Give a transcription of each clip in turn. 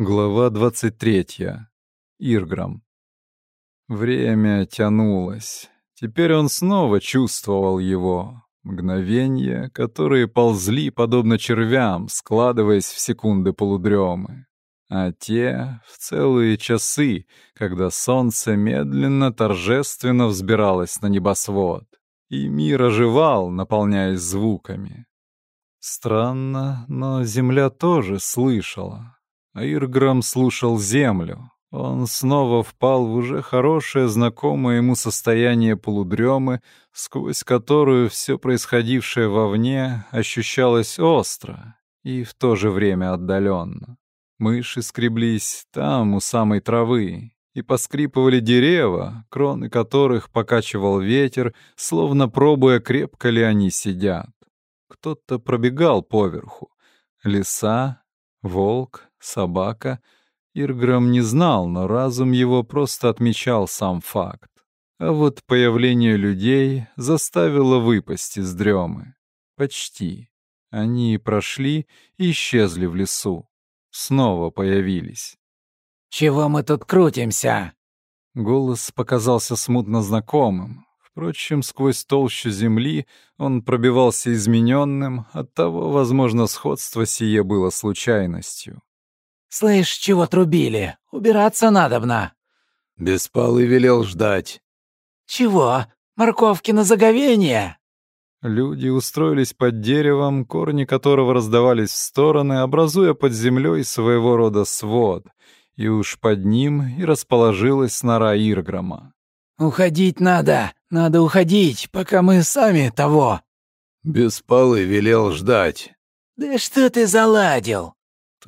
Глава 23. Ирграм. Время тянулось. Теперь он снова чувствовал его. Мгновения, которые ползли подобно червям, складываясь в секунды полудремы. А те — в целые часы, когда солнце медленно, торжественно взбиралось на небосвод. И мир оживал, наполняясь звуками. Странно, но земля тоже слышала. Ирграм слушал землю. Он снова впал в уже хорошее знакомое ему состояние полудремы, сквозь которую все происходившее вовне ощущалось остро и в то же время отдаленно. Мыши скреблись там, у самой травы, и поскрипывали дерева, кроны которых покачивал ветер, словно пробуя, крепко ли они сидят. Кто-то пробегал поверху. Лиса, волк, собака. Ирграм не знал, но разум его просто отмечал сам факт. А вот появление людей заставило выпасть из дремы. Почти. Они прошли и исчезли в лесу. Снова появились. «Чего мы тут крутимся?» Голос показался смутно знакомым. Впрочем, сквозь толщу земли он пробивался измененным, оттого, возможно, сходство сие было случайностью. «Слышь, чего трубили? Убираться надобно». Беспалый велел ждать. «Чего? Морковки на заговение?» Люди устроились под деревом, корни которого раздавались в стороны, образуя под землей своего рода свод, и уж под ним и расположилась нора Ирграма. «Уходить надо, надо уходить, пока мы сами того». Беспалый велел ждать. «Да что ты заладил?»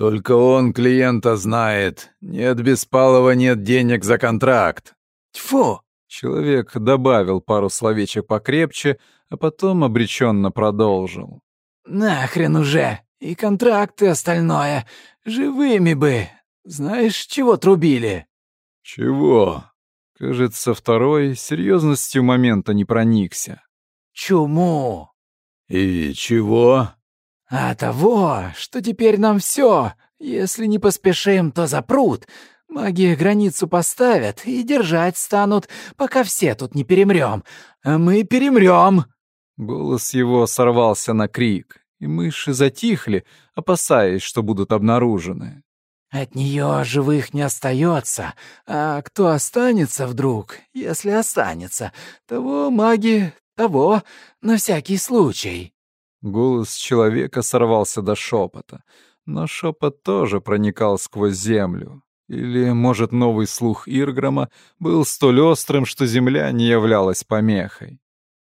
Только он клиента знает. Нет Беспалова, нет денег за контракт. Тьфу! Человек добавил пару словечек покрепче, а потом обреченно продолжил. Нахрен уже! И контракты остальное. Живыми бы. Знаешь, чего трубили? Чего? Кажется, второй серьезностью момента не проникся. Чуму. И чего? А того, что теперь нам все, если не поспешим, то запрут. Маги границу поставят и держать станут, пока все тут не перемрем. А мы перемрем. Голос его сорвался на крик, и мыши затихли, опасаясь, что будут обнаружены. От нее живых не остается, а кто останется вдруг, если останется, того маги, того на всякий случай. Голос человека сорвался до шепота, но шепот тоже проникал сквозь землю. Или, может, новый слух Ирграма был столь острым, что земля не являлась помехой.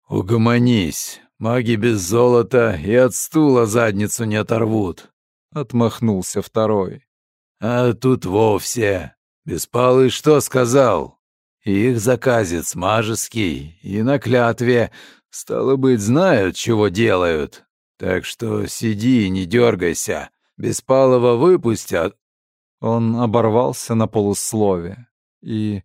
«Угомонись, маги без золота и от стула задницу не оторвут», — отмахнулся второй. «А тут вовсе. Беспалый что сказал? Их заказец мажеский и на клятве Стало быть, знают, чего делают. Так что сиди и не дергайся. Беспалого выпустят. Он оборвался на полуслове. И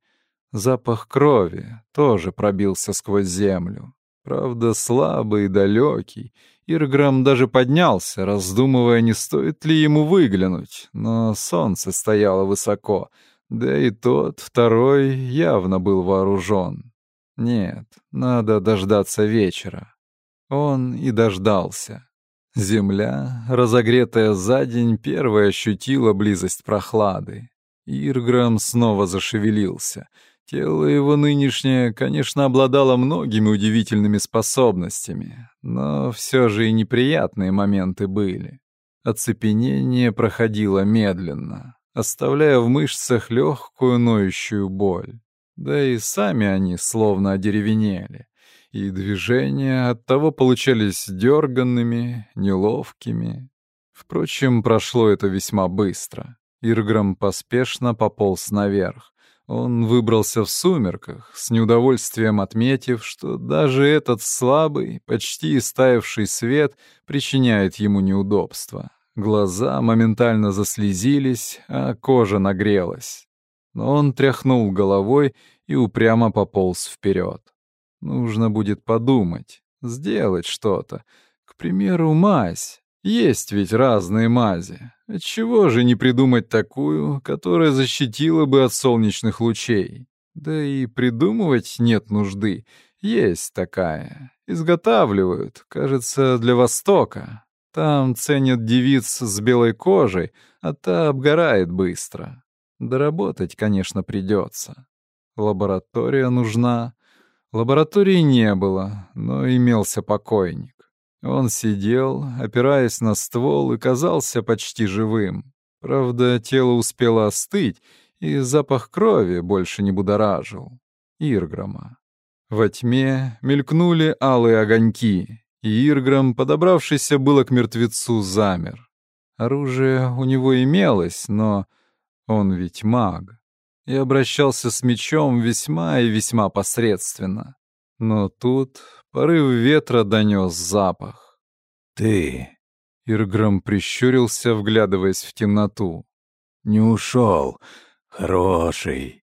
запах крови тоже пробился сквозь землю. Правда, слабый и далекий. Ирграм даже поднялся, раздумывая, не стоит ли ему выглянуть. Но солнце стояло высоко, да и тот, второй, явно был вооружен. Нет, надо дождаться вечера. Он и дождался. Земля, разогретая за день, первая ощутила близость прохлады. Ирграм снова зашевелился. Тело его нынешнее, конечно, обладало многими удивительными способностями, но все же и неприятные моменты были. Оцепенение проходило медленно, оставляя в мышцах легкую ноющую боль. Да и сами они словно одеревенели, и движения оттого получались дерганными, неловкими. Впрочем, прошло это весьма быстро. Ирграм поспешно пополз наверх. Он выбрался в сумерках, с неудовольствием отметив, что даже этот слабый, почти истаявший свет причиняет ему неудобства. Глаза моментально заслезились, а кожа нагрелась но он тряхнул головой и упрямо пополз вперед. Нужно будет подумать, сделать что-то. К примеру, мазь. Есть ведь разные мази. Отчего же не придумать такую, которая защитила бы от солнечных лучей? Да и придумывать нет нужды. Есть такая. Изготавливают, кажется, для Востока. Там ценят девиц с белой кожей, а та обгорает быстро. Доработать, конечно, придется. Лаборатория нужна. Лаборатории не было, но имелся покойник. Он сидел, опираясь на ствол, и казался почти живым. Правда, тело успело остыть, и запах крови больше не будоражил. Ирграма. Во тьме мелькнули алые огоньки, и Ирграм, подобравшийся было к мертвецу, замер. Оружие у него имелось, но он ведь маг, и обращался с мечом весьма и весьма посредственно. Но тут порыв ветра донес запах. «Ты...» — Ирграм прищурился, вглядываясь в темноту. «Не ушел. Хороший».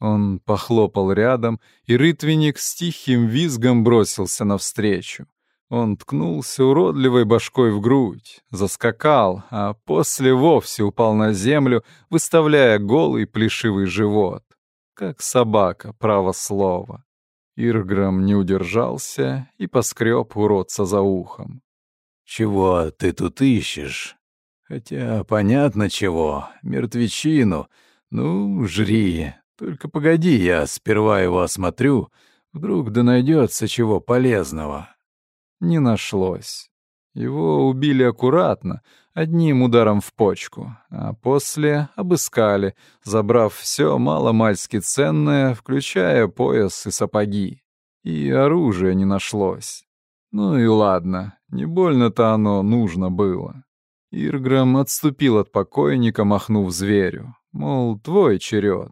Он похлопал рядом, и рытвенник с тихим визгом бросился навстречу. Он ткнулся уродливой башкой в грудь, заскакал, а после вовсе упал на землю, выставляя голый плешивый живот. Как собака, право слово. Ирграм не удержался и поскреб уродца за ухом. «Чего ты тут ищешь? Хотя понятно чего, мертвечину. Ну, жри, только погоди, я сперва его осмотрю, вдруг да найдется чего полезного. Не нашлось. Его убили аккуратно, одним ударом в почку, а после обыскали, забрав все маломальски ценное, включая пояс и сапоги. И оружия не нашлось. Ну и ладно, не больно-то оно нужно было. Ирграм отступил от покойника, махнув зверю, мол, твой черед.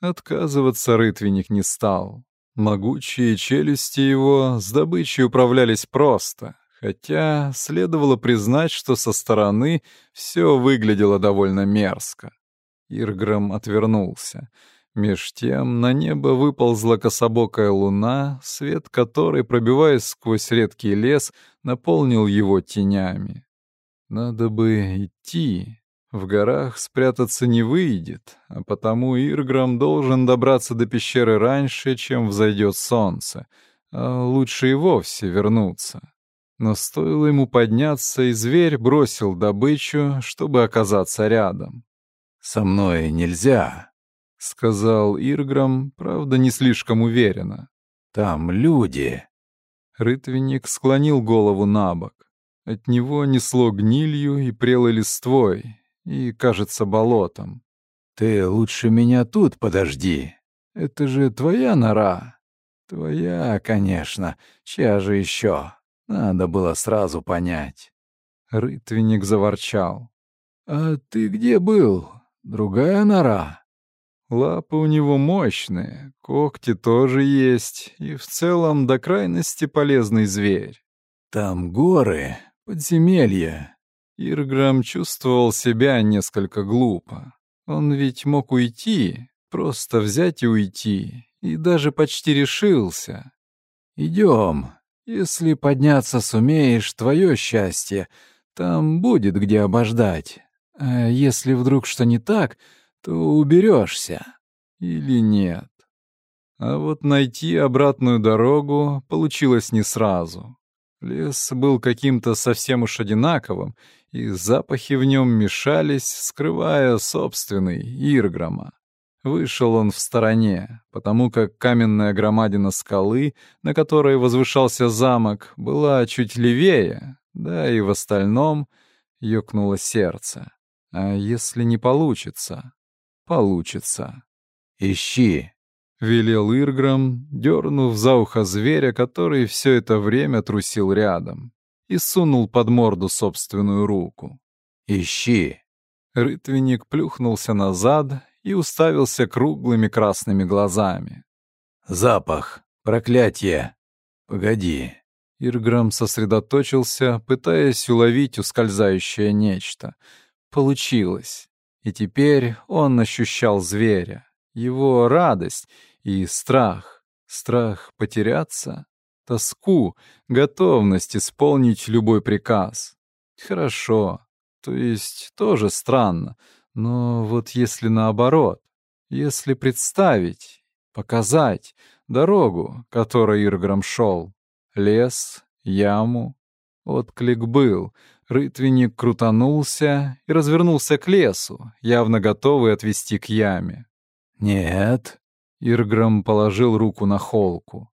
Отказываться рытвенник не стал. Могучие челюсти его с добычей управлялись просто, хотя следовало признать, что со стороны все выглядело довольно мерзко. Ирграм отвернулся. Меж тем на небо выползла кособокая луна, свет которой, пробиваясь сквозь редкий лес, наполнил его тенями. Надо бы идти, в горах спрятаться не выйдет, а потому Ирграм должен добраться до пещеры раньше, чем взойдет солнце, а лучше и вовсе вернуться. Но стоило ему подняться, и зверь бросил добычу, чтобы оказаться рядом. «Со мной нельзя», — сказал Ирграм, правда, не слишком уверенно. «Там люди». Рытвенник склонил голову на бок. От него несло гнилью и прелой листвой, и, кажется, болотом. «Ты лучше меня тут подожди. Это же твоя нора?» «Твоя, конечно. Чья же еще? Надо было сразу понять». Рытвенник заворчал. «А ты где был? Другая нора?» Лапы у него мощные, когти тоже есть, и в целом до крайности полезный зверь. «Там горы, подземелья, Ирграм чувствовал себя несколько глупо. Он ведь мог уйти, просто взять и уйти, и даже почти решился. «Идем. Если подняться сумеешь, твое счастье. Там будет где обождать. А если вдруг что не так, то уберешься. Или нет. А вот найти обратную дорогу получилось не сразу. Лес был каким-то совсем уж одинаковым, и запахи в нем мешались, скрывая собственный Ирграма. Вышел он в стороне, потому как каменная громадина скалы, на которой возвышался замок, была чуть левее, да и в остальном ёкнуло сердце. А если не получится? Получится. «Ищи!» — велел Ирграм, дернув за ухо зверя, который все это время трусил рядом и сунул под морду собственную руку. «Ищи!» Рытвенник плюхнулся назад и уставился круглыми красными глазами. «Запах! Проклятие! Погоди!» Ирграм сосредоточился, пытаясь уловить ускользающее нечто. Получилось. И теперь он ощущал зверя, его радость и страх. Страх потеряться, тоску, готовность исполнить любой приказ. Хорошо. То есть тоже странно. Но вот если наоборот, если представить, показать дорогу, которой Ирграм шел, лес, яму, отклик был, рытвенник крутанулся и развернулся к лесу, явно готовый отвести к яме. «Нет», — Ирграм положил руку на холку.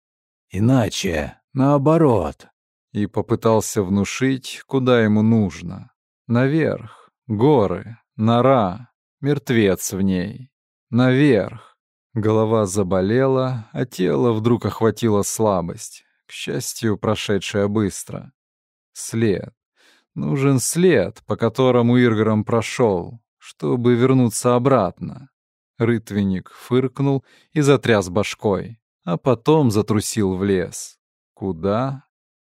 «Иначе, наоборот». И попытался внушить, куда ему нужно. Наверх, горы, нора, мертвец в ней. Наверх. Голова заболела, а тело вдруг охватила слабость, к счастью, прошедшая быстро. След. Нужен след, по которому Иргором прошел, чтобы вернуться обратно. Рытвенник фыркнул и затряс башкой, а потом затрусил в лес. Куда?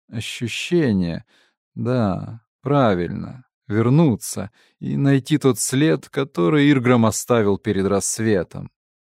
Ощущение. Да, правильно вернуться и найти тот след, который Ирграм оставил перед рассветом.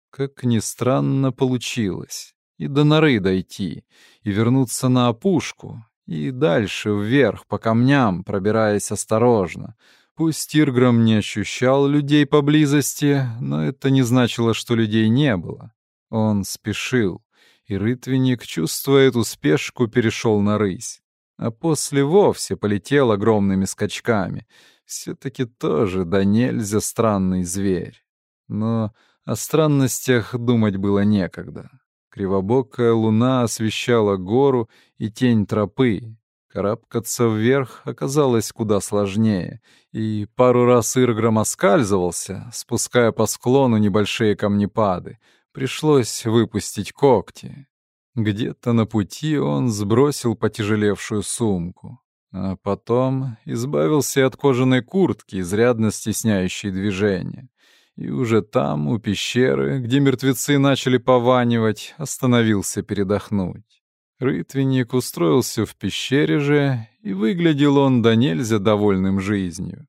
Как ни странно получилось. И до норы дойти, и вернуться на опушку, и дальше вверх по камням, пробираясь осторожно. Пусть Ирграм не ощущал людей поблизости, но это не значило, что людей не было. Он спешил, и рытвенник, чувствуя эту спешку, перешел на рысь а после вовсе полетел огромными скачками. Все-таки тоже да нельзя странный зверь. Но о странностях думать было некогда. Кривобокая луна освещала гору и тень тропы. Карабкаться вверх оказалось куда сложнее, и пару раз Ирграм оскальзывался, спуская по склону небольшие камнепады. Пришлось выпустить когти. Где-то на пути он сбросил потяжелевшую сумку, а потом избавился от кожаной куртки, изрядно стесняющей движение. И уже там, у пещеры, где мертвецы начали пованивать, остановился передохнуть. Рытвенник устроился в пещере же, и выглядел он до нельзя довольным жизнью.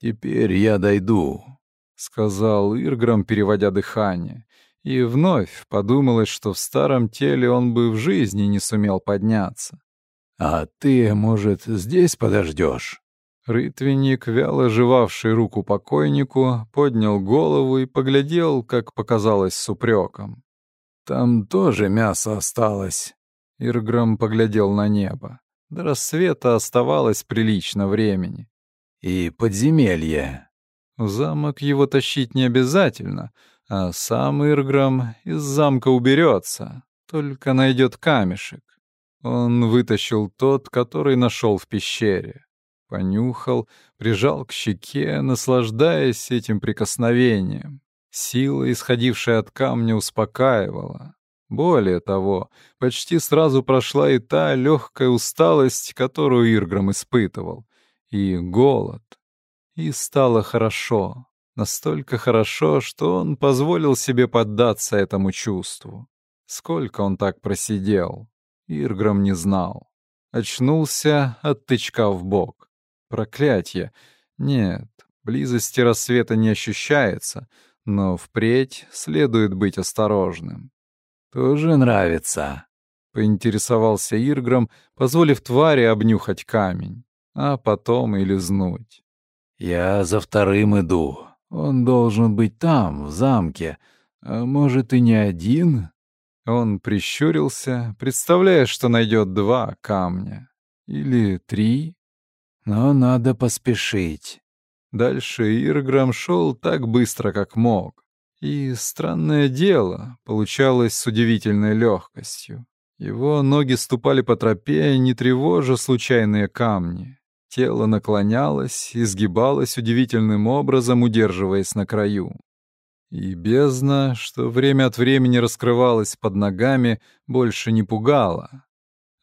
«Теперь я дойду», — сказал Ирграм, переводя дыхание. И вновь подумалось, что в старом теле он бы в жизни не сумел подняться. «А ты, может, здесь подождешь?» Рытвенник, вяло жевавший руку покойнику, поднял голову и поглядел, как показалось, с упреком. «Там тоже мясо осталось». Ирграм поглядел на небо. До рассвета оставалось прилично времени. «И подземелье». В замок его тащить не обязательно, а сам Ирграм из замка уберется, только найдет камешек. Он вытащил тот, который нашел в пещере. Понюхал, прижал к щеке, наслаждаясь этим прикосновением. Сила, исходившая от камня, успокаивала. Более того, почти сразу прошла и та легкая усталость, которую Ирграм испытывал, и голод. И стало хорошо. Настолько хорошо, что он позволил себе поддаться этому чувству. Сколько он так просидел, Ирграм не знал. Очнулся от тычка в бок. Проклятье. Нет, близости рассвета не ощущается, но впредь следует быть осторожным. «Тоже нравится», — поинтересовался Ирграм, позволив твари обнюхать камень, а потом и лизнуть. «Я за вторым иду», он должен быть там, в замке. А может, и не один?» Он прищурился, представляя, что найдет два камня. Или три. Но надо поспешить. Дальше Ирграм шел так быстро, как мог. И странное дело получалось с удивительной легкостью. Его ноги ступали по тропе, не тревожа случайные камни. Тело наклонялось, изгибалось удивительным образом, удерживаясь на краю. И бездна, что время от времени раскрывалась под ногами, больше не пугала.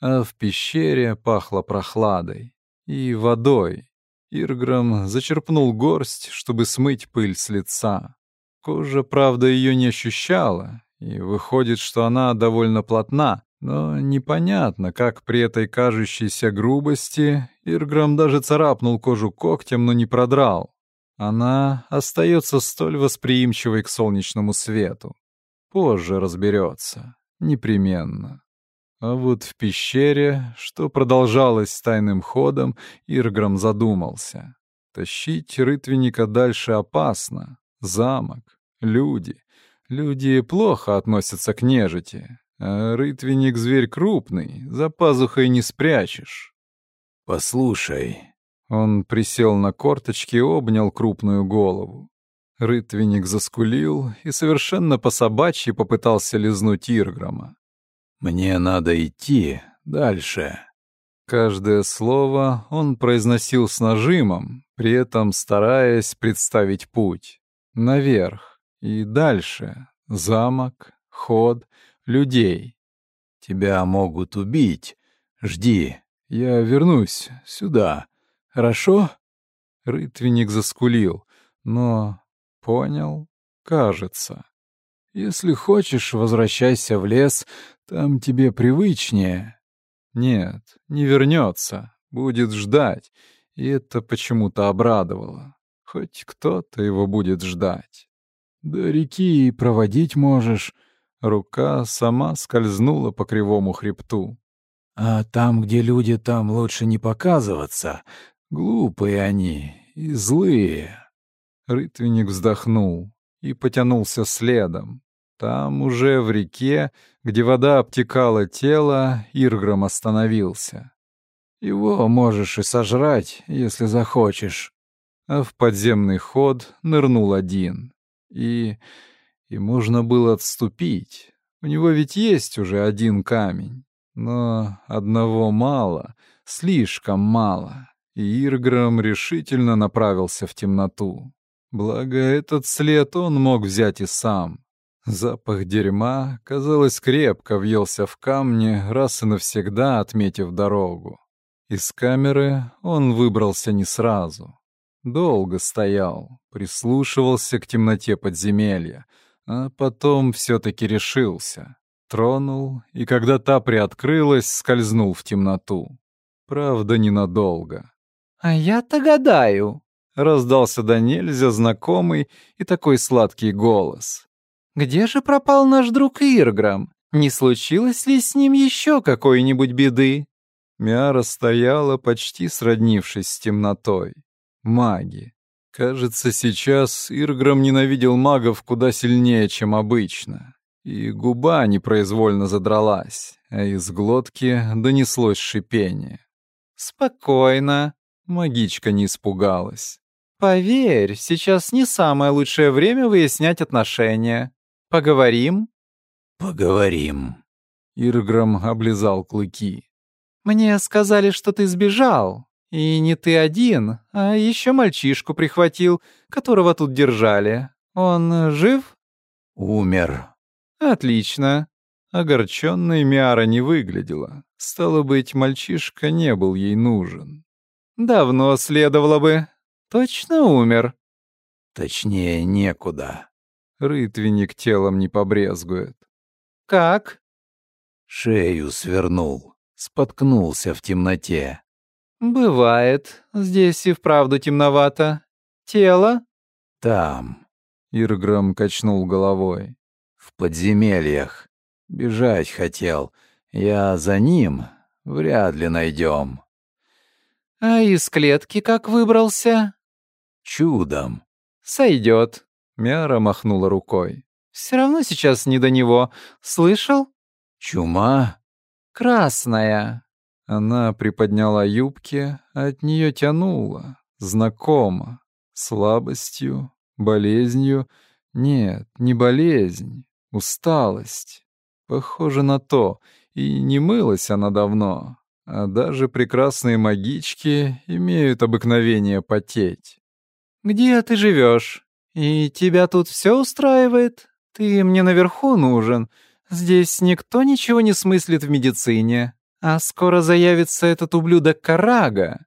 А в пещере пахло прохладой и водой. Ирграм зачерпнул горсть, чтобы смыть пыль с лица. Кожа, правда, ее не ощущала, и выходит, что она довольно плотна, но непонятно, как при этой кажущейся грубости Ирграм даже царапнул кожу когтем, но не продрал. Она остается столь восприимчивой к солнечному свету. Позже разберется. Непременно. А вот в пещере, что продолжалось тайным ходом, Ирграм задумался. Тащить рытвенника дальше опасно. Замок, люди. Люди плохо относятся к нежити. А рытвенник — зверь крупный, за пазухой не спрячешь. «Послушай». Он присел на корточки и обнял крупную голову. Рытвенник заскулил и совершенно по-собачьи попытался лизнуть Ирграма. «Мне надо идти дальше». Каждое слово он произносил с нажимом, при этом стараясь представить путь. Наверх и дальше. Замок, ход, людей. «Тебя могут убить. Жди, я вернусь сюда. Хорошо?» Рытвенник заскулил, но понял, кажется. Если хочешь, возвращайся в лес, там тебе привычнее. Нет, не вернется, будет ждать, и это почему-то обрадовало. Хоть кто-то его будет ждать. До реки и проводить можешь. Рука сама скользнула по кривому хребту. А там, где люди, там лучше не показываться. Глупые они и злые. Рытвенник вздохнул и потянулся следом. Там уже в реке, где вода обтекала тело, Ирграм остановился. Его можешь и сожрать, если захочешь. А в подземный ход нырнул один. И... и можно было отступить. У него ведь есть уже один камень. Но одного мало, слишком мало. И Ирграм решительно направился в темноту. Благо, этот след он мог взять и сам. Запах дерьма, казалось, крепко въелся в камни, раз и навсегда отметив дорогу. Из камеры он выбрался не сразу. Долго стоял, прислушивался к темноте подземелья, а потом все-таки решился. Тронул, и когда та приоткрылась, скользнул в темноту. Правда, ненадолго. «А я-то гадаю», — раздался до нельзя знакомый и такой сладкий голос. Где же пропал наш друг Ирграм? Не случилось ли с ним еще какой-нибудь беды?» Миара стояла, почти сроднившись с темнотой. Маги. Кажется, сейчас Ирграм ненавидел магов куда сильнее, чем обычно. И губа непроизвольно задралась, а из глотки донеслось шипение. «Спокойно», — магичка не испугалась. «Поверь, сейчас не самое лучшее время выяснять отношения. Поговорим?» «Поговорим». Ирграм облизал клыки. «Мне сказали, что ты сбежал. И не ты один, а еще мальчишку прихватил, которого тут держали. Он жив?» «Умер». «Отлично». Огорченной Миара не выглядела. Стало быть, мальчишка не был ей нужен. «Давно следовало бы. Точно умер?» «Точнее, некуда». Рытвенник телом не побрезгует. «Как?» Шею свернул, споткнулся в темноте. «Бывает. Здесь и вправду темновато. Тело?» «Там». Ирграм качнул головой. «В подземельях. Бежать хотел. Я за ним. Вряд ли найдем». «А из клетки как выбрался?» «Чудом». «Сойдет. Мяра махнула рукой. «Все равно сейчас не до него. Слышал?» «Чума?» «Красная». Она приподняла юбки, а от нее тянуло. Знакомо. Слабостью, болезнью. Нет, не болезнь. Усталость. Похоже на то. И не мылась она давно. А даже прекрасные магички имеют обыкновение потеть. «Где ты живешь?» «И тебя тут все устраивает? Ты мне наверху нужен. Здесь никто ничего не смыслит в медицине. А скоро заявится этот ублюдок Карага».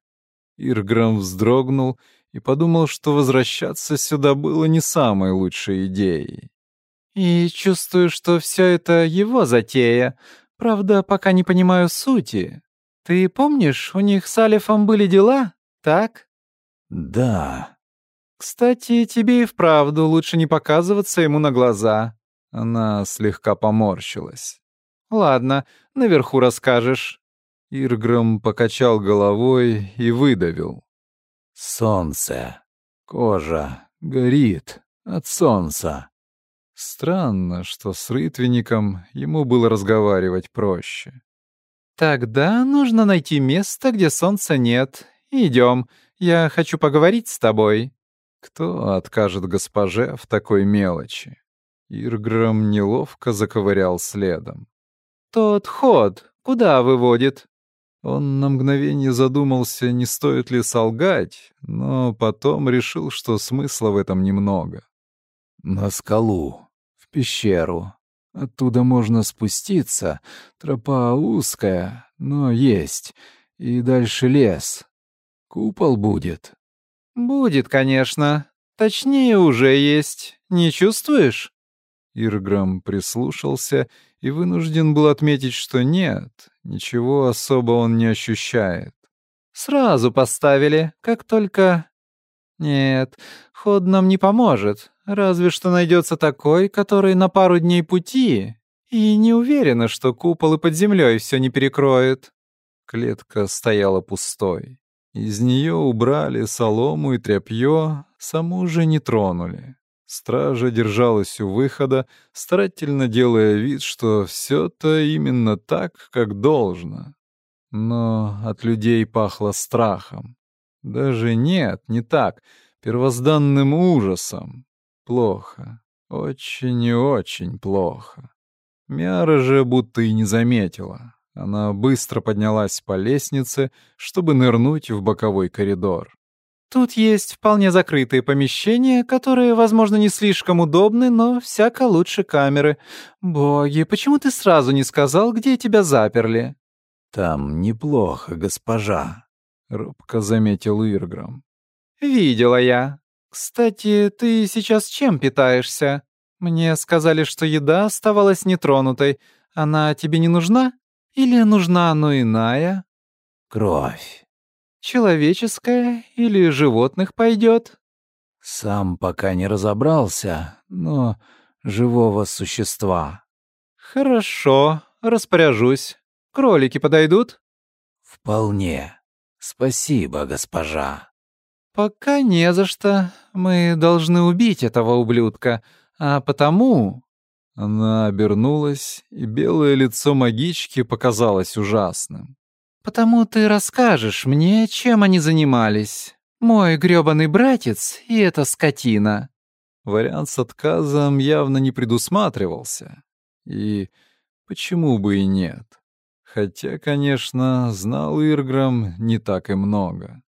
Ирграм вздрогнул и подумал, что возвращаться сюда было не самой лучшей идеей. «И чувствую, что все это его затея. Правда, пока не понимаю сути. Ты помнишь, у них с Алифом были дела, так?» «Да», «Кстати, тебе и вправду лучше не показываться ему на глаза». Она слегка поморщилась. Ладно, наверху расскажешь». Ирграм покачал головой и выдавил. «Солнце. Кожа горит от солнца». Странно, что с рытвенником ему было разговаривать проще. «Тогда нужно найти место, где солнца нет. Идем. Я хочу поговорить с тобой». Кто откажет госпоже в такой мелочи? Ирграм неловко заковырял следом. «Тот ход куда выводит?» Он на мгновение задумался, не стоит ли солгать, но потом решил, что смысла в этом немного. «На скалу, в пещеру. Оттуда можно спуститься. Тропа узкая, но есть. И дальше лес. Купол будет». «Будет, конечно. Точнее, уже есть. Не чувствуешь?» Ирграм прислушался и вынужден был отметить, что нет, ничего особо он не ощущает. «Сразу поставили, как только...» «Нет, ход нам не поможет, разве что найдется такой, который на пару дней пути, и не уверена, что куполы под землей все не перекроет». Клетка стояла пустой. Из нее убрали солому и тряпье, саму же не тронули. Стража держалась у выхода, старательно делая вид, что все-то именно так, как должно. Но от людей пахло страхом. Даже нет, не так, первозданным ужасом. Плохо, очень и очень плохо. Мяра же будто и не заметила. Она быстро поднялась по лестнице, чтобы нырнуть в боковой коридор. Тут есть вполне закрытые помещения, которые, возможно, не слишком удобны, но всяко лучше камеры. Боги, почему ты сразу не сказал, где тебя заперли? Там неплохо, госпожа, робко заметил Ирграм. Видела я. Кстати, ты сейчас чем питаешься? Мне сказали, что еда оставалась нетронутой. Она тебе не нужна? Или нужна, но иная? Кровь. Человеческая или животных пойдет? Сам пока не разобрался, но живого существа. Хорошо, распоряжусь. Кролики подойдут? Вполне. Спасибо, госпожа. Пока не за что. Мы должны убить этого ублюдка, а потому... Она обернулась, и белое лицо магички показалось ужасным. «Потому ты расскажешь мне, чем они занимались. Мой грёбаный братец и эта скотина». Вариант с отказом явно не предусматривался. И почему бы и нет? Хотя, конечно, знал Ирграм не так и много.